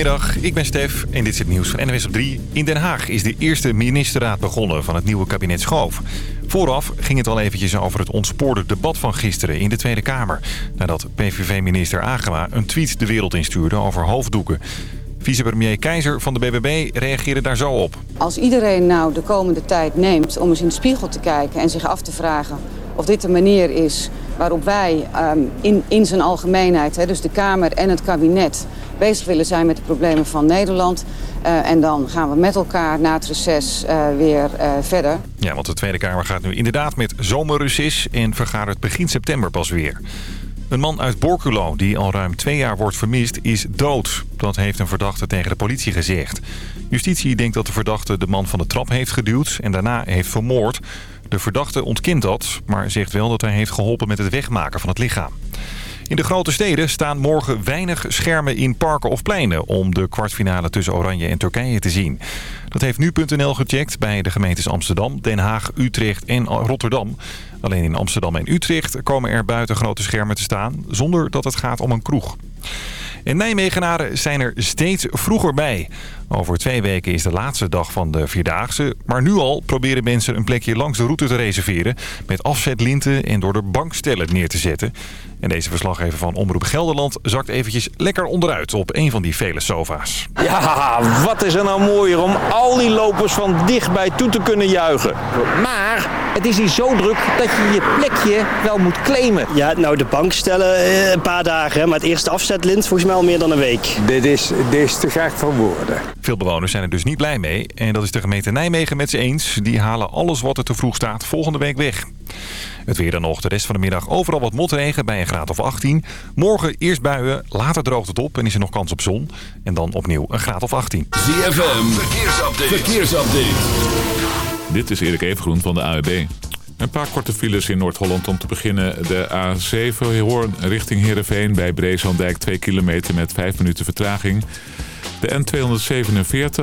Goedemiddag, ik ben Stef en dit is het nieuws van NWS op 3. In Den Haag is de eerste ministerraad begonnen van het nieuwe kabinet Schoof. Vooraf ging het al eventjes over het ontspoorde debat van gisteren in de Tweede Kamer. Nadat PVV-minister Agema een tweet de wereld instuurde over hoofddoeken. Vicepremier Keizer van de BBB reageerde daar zo op. Als iedereen nou de komende tijd neemt om eens in de spiegel te kijken en zich af te vragen of dit de manier is waarop wij um, in, in zijn algemeenheid, hè, dus de Kamer en het kabinet, bezig willen zijn met de problemen van Nederland. Uh, en dan gaan we met elkaar na het reces uh, weer uh, verder. Ja, want de Tweede Kamer gaat nu inderdaad met zomerreces en vergadert begin september pas weer. Een man uit Borculo, die al ruim twee jaar wordt vermist, is dood. Dat heeft een verdachte tegen de politie gezegd. Justitie denkt dat de verdachte de man van de trap heeft geduwd en daarna heeft vermoord. De verdachte ontkent dat, maar zegt wel dat hij heeft geholpen met het wegmaken van het lichaam. In de grote steden staan morgen weinig schermen in parken of pleinen... om de kwartfinale tussen Oranje en Turkije te zien. Dat heeft nu.nl gecheckt bij de gemeentes Amsterdam, Den Haag, Utrecht en Rotterdam. Alleen in Amsterdam en Utrecht komen er buiten grote schermen te staan... zonder dat het gaat om een kroeg. En Nijmegenaren zijn er steeds vroeger bij. Over twee weken is de laatste dag van de Vierdaagse. Maar nu al proberen mensen een plekje langs de route te reserveren... met afzetlinten en door de bankstellen neer te zetten. En deze verslaggever van Omroep Gelderland zakt eventjes lekker onderuit op een van die vele sofa's. Ja, wat is er nou mooier om al die lopers van dichtbij toe te kunnen juichen. Maar het is hier zo druk dat je je plekje wel moet claimen. Ja, nou de bankstellen eh, een paar dagen, maar het eerste afzetlint volgens mij al meer dan een week. Dit is, dit is te gek voor woorden. Veel bewoners zijn er dus niet blij mee. En dat is de gemeente Nijmegen met ze eens. Die halen alles wat er te vroeg staat volgende week weg. Het weer dan nog. De rest van de middag overal wat motregen bij een graad of 18. Morgen eerst buien, later droogt het op en is er nog kans op zon. En dan opnieuw een graad of 18. ZFM, verkeersupdate. verkeersupdate. Dit is Erik Evengroen van de AWB. Een paar korte files in Noord-Holland om te beginnen. De A7 Hoorn richting Heerenveen bij Breeslandijk 2 kilometer met 5 minuten vertraging. De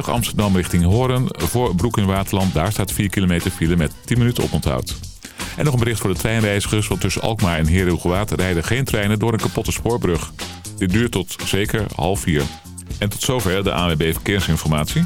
N247 Amsterdam richting Hoorn voor Broek in Waterland. Daar staat 4 kilometer file met 10 minuten oponthoud. En nog een bericht voor de treinreizigers, want tussen Alkmaar en Heerhugowaard rijden geen treinen door een kapotte spoorbrug. Dit duurt tot zeker half vier. En tot zover de ANWB Verkeersinformatie.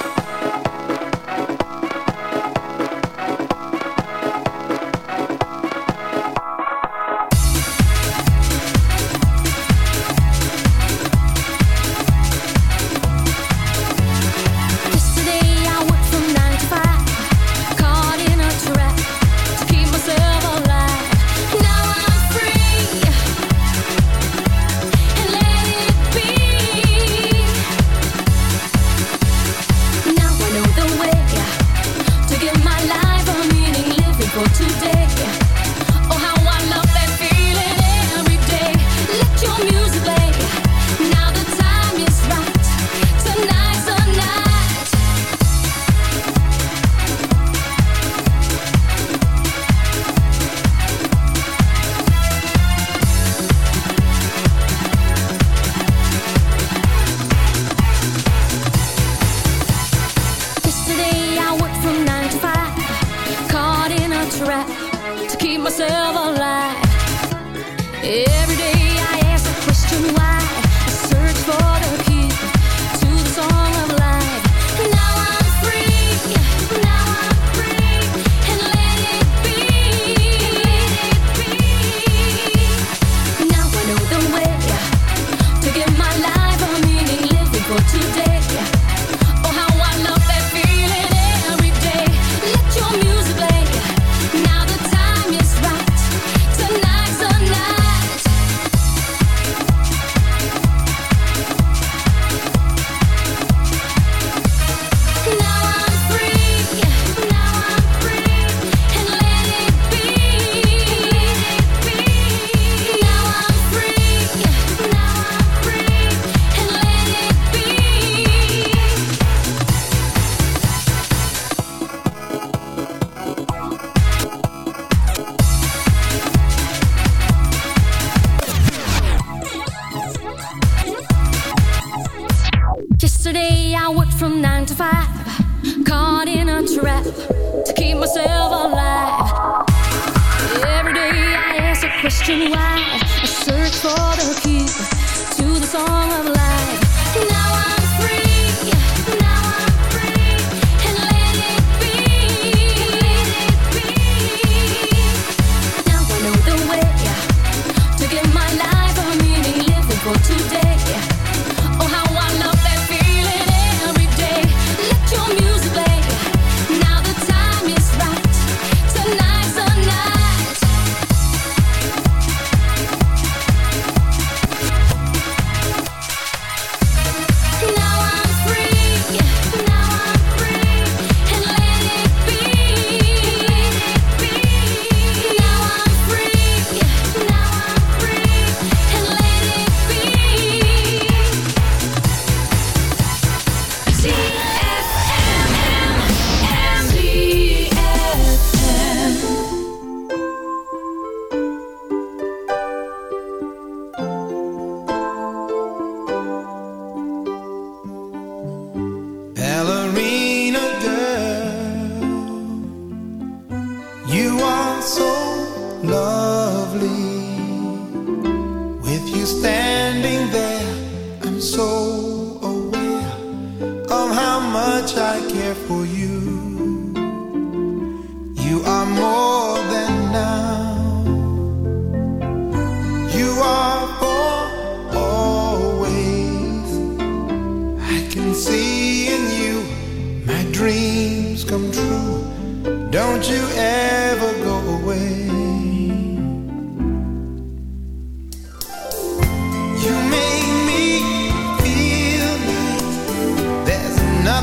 I search for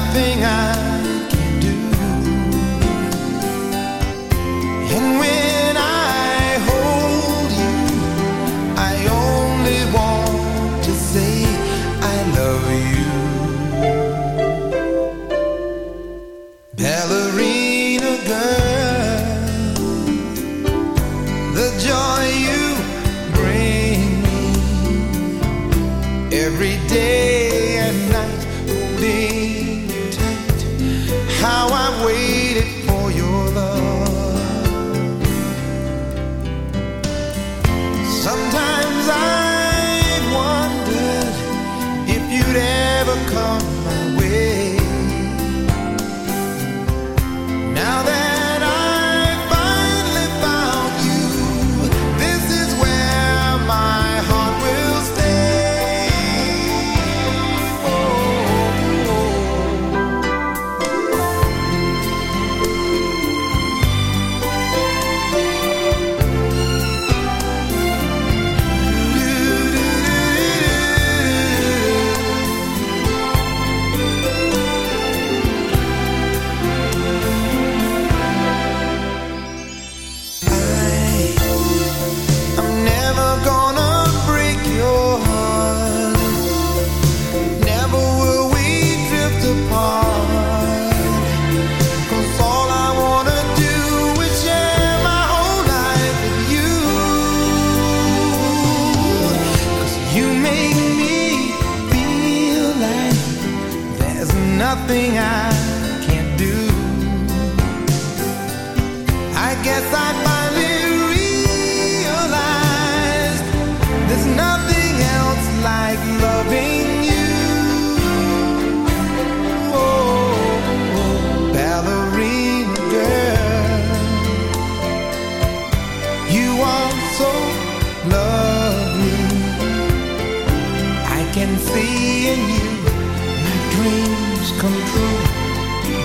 in between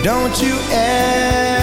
Don't you ever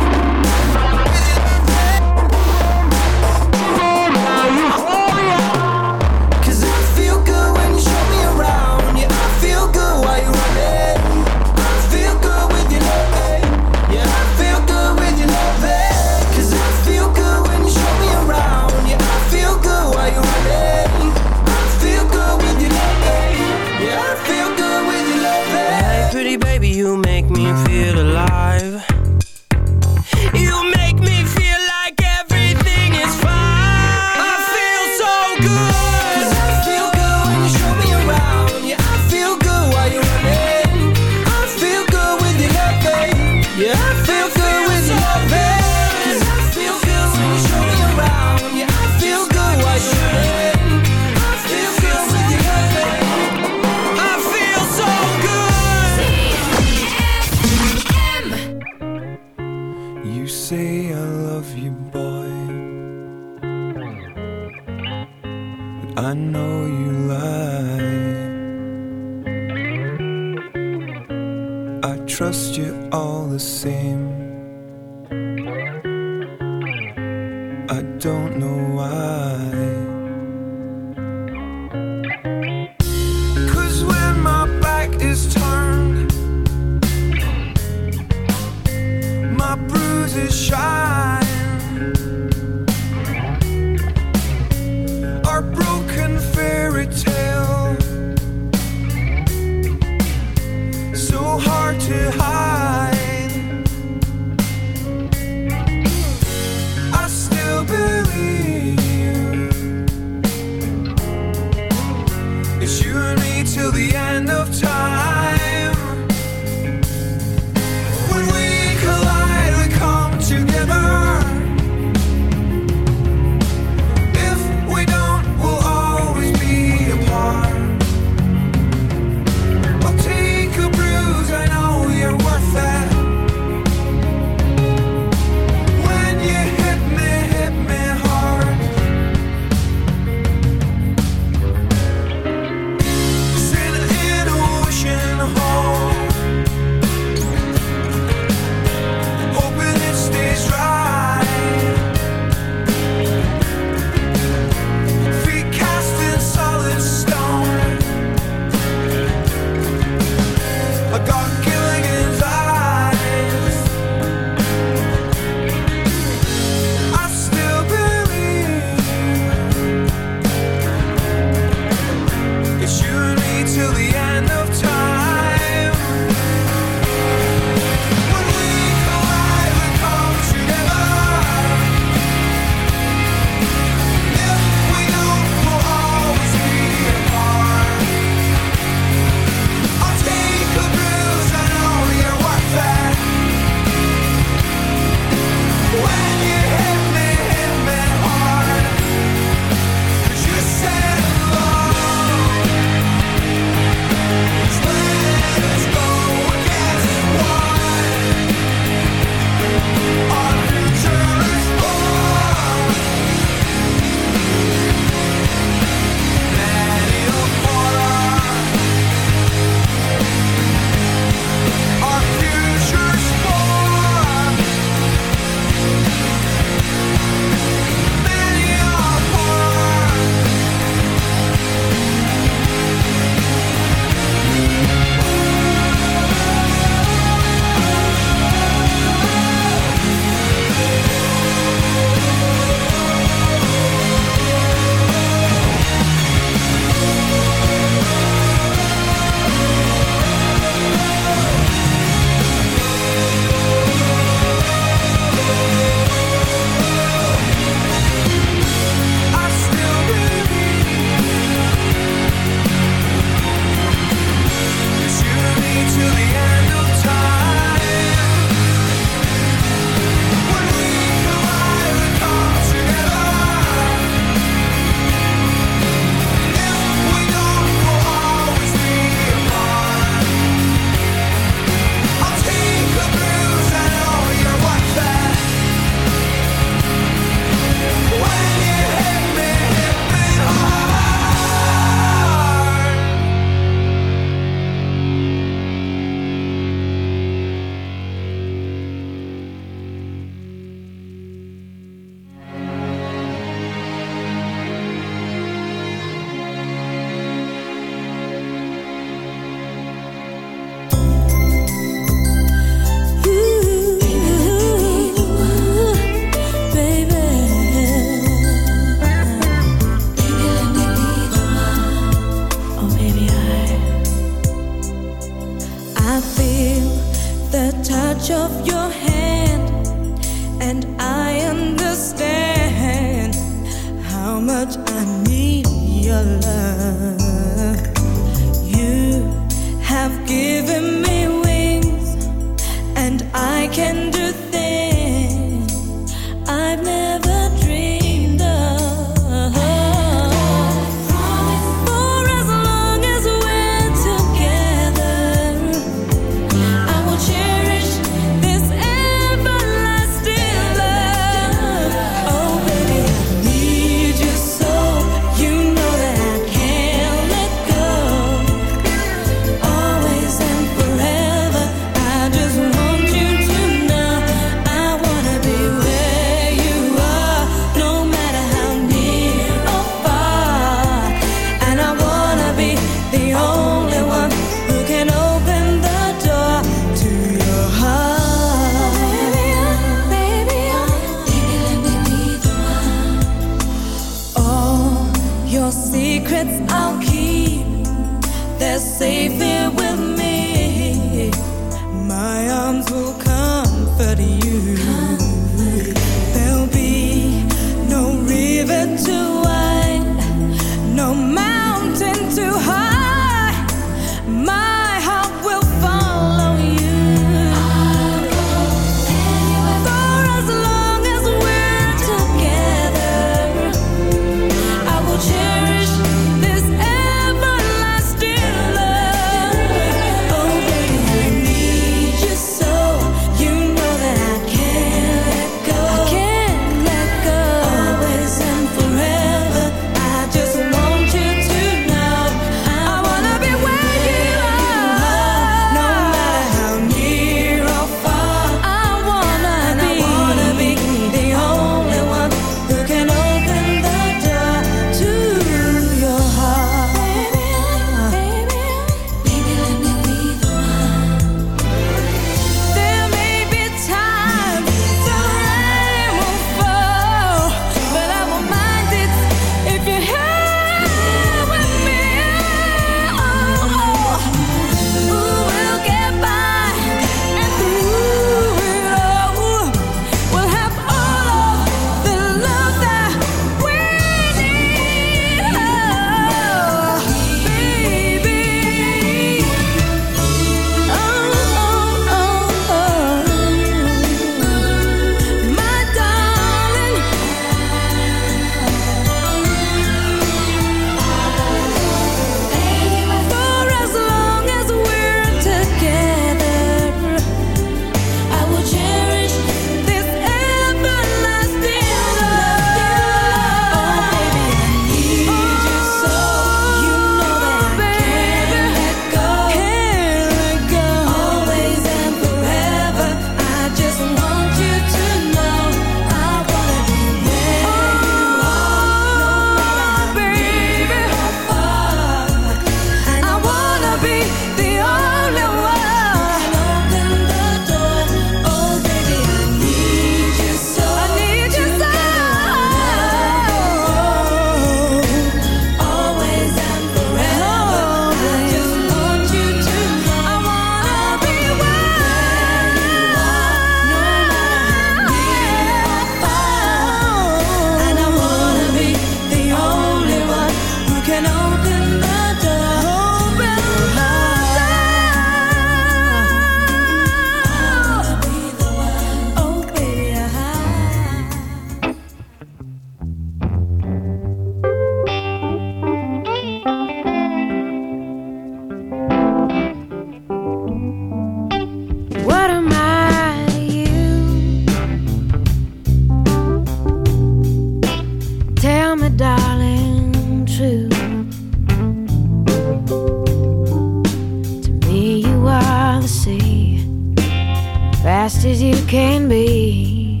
fast as you can be,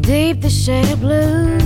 deep the shade of blue.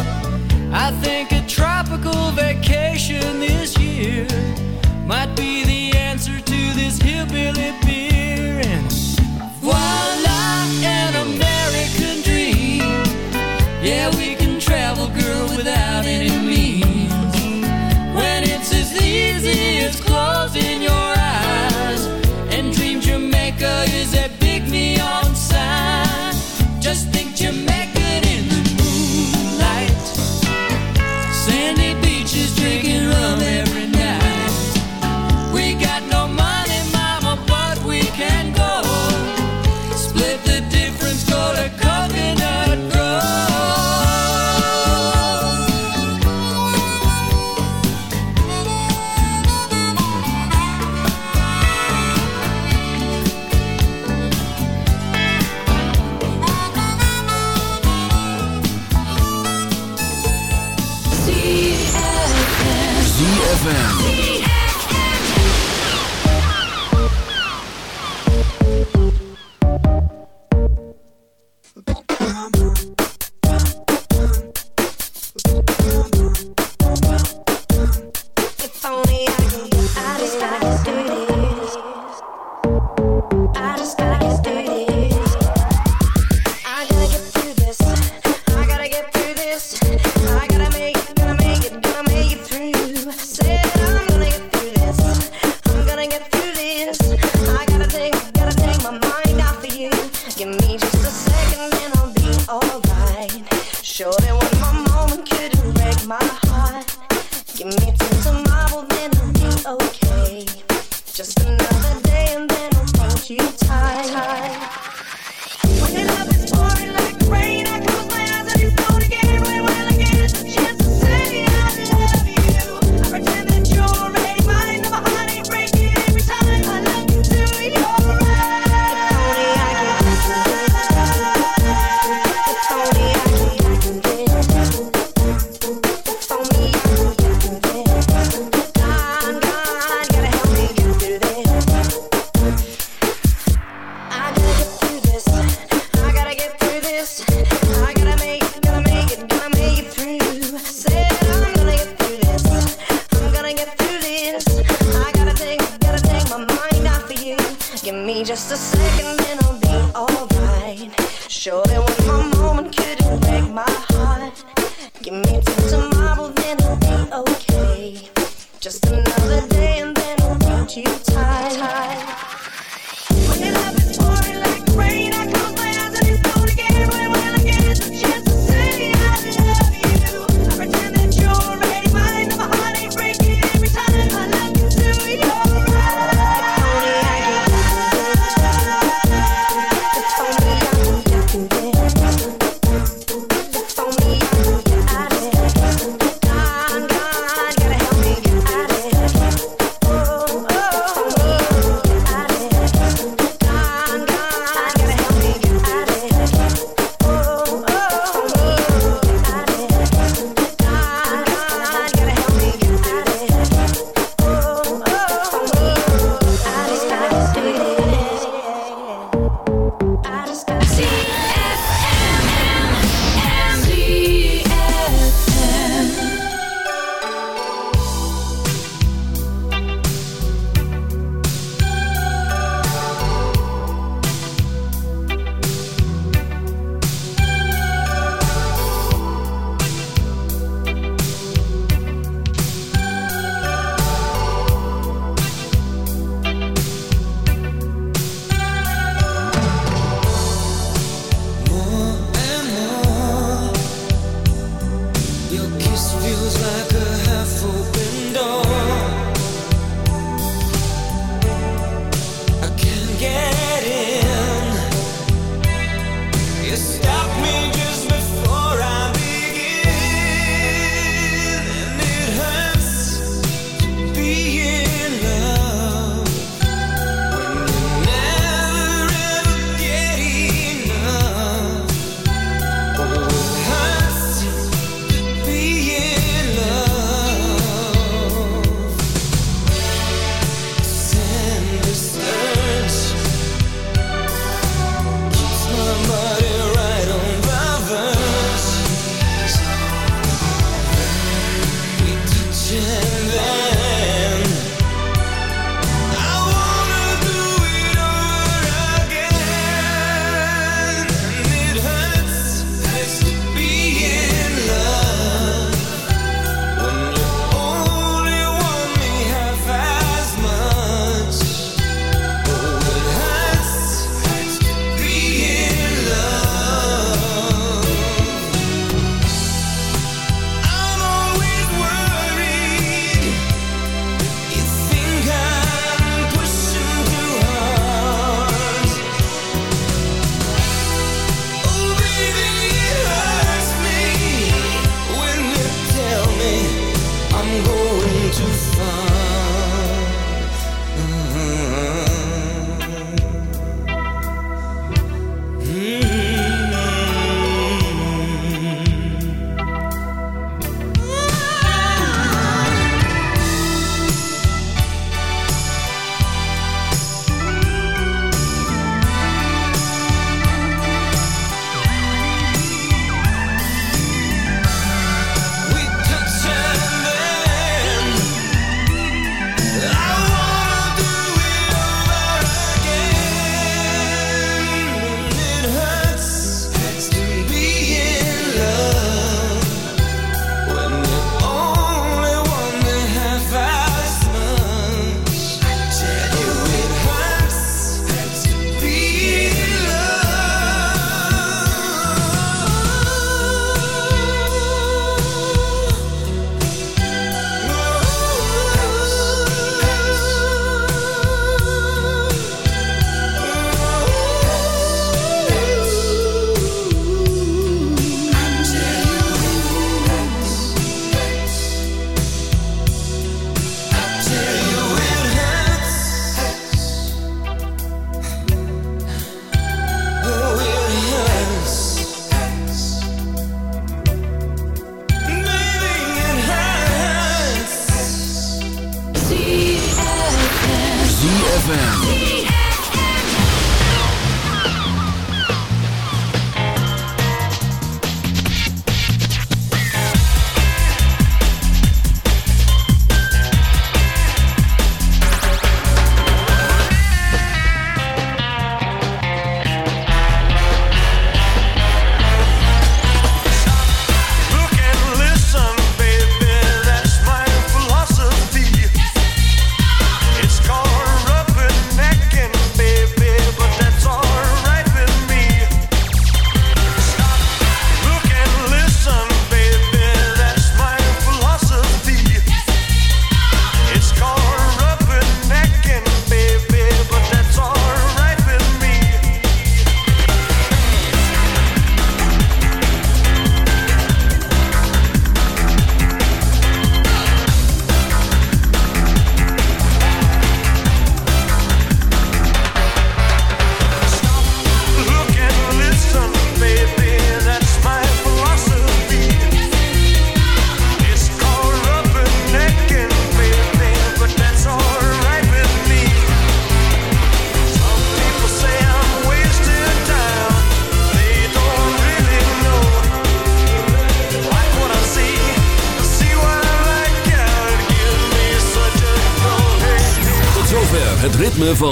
ZFM.